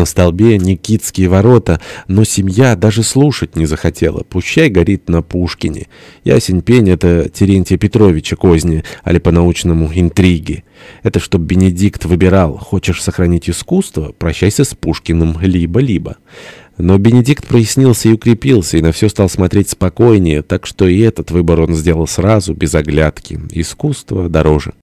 На столбе Никитские ворота, но семья даже слушать не захотела. Пущай горит на Пушкине. Ясень пень — это Терентия Петровича козни, али по-научному интриги. Это чтоб Бенедикт выбирал, хочешь сохранить искусство, прощайся с Пушкиным либо-либо. Но Бенедикт прояснился и укрепился, и на все стал смотреть спокойнее, так что и этот выбор он сделал сразу, без оглядки. Искусство дороже.